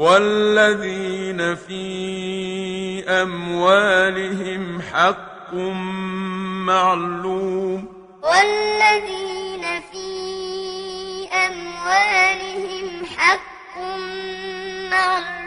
والذين في أموالهم حق معلوم والذين في أموالهم حق معلوم